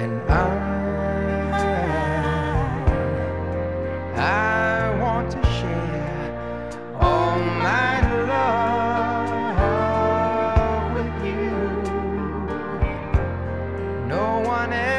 And I, I want to share all my love with you. No one else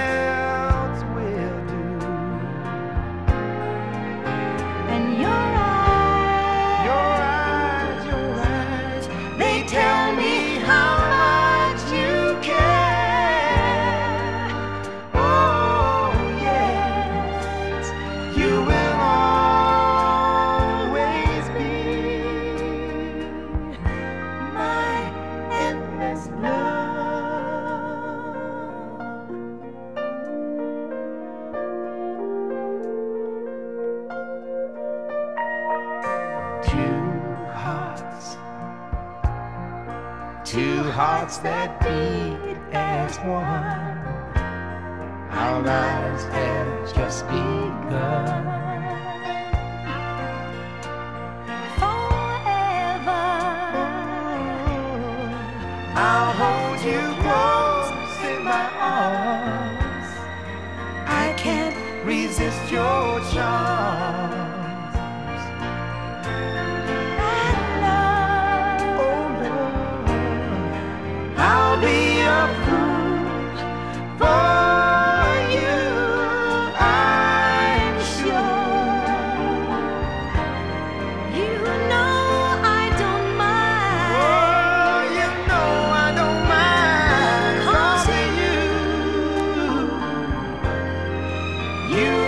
two hearts that beat as one. Our lives have just begun. forever. I'll hold you close in my arms. You